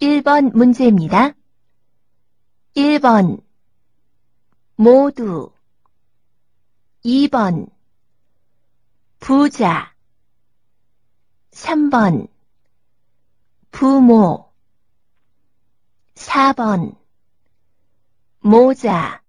1번 문제입니다. 1번 모두. 2번 부자. 3번 부모. 4번 모자.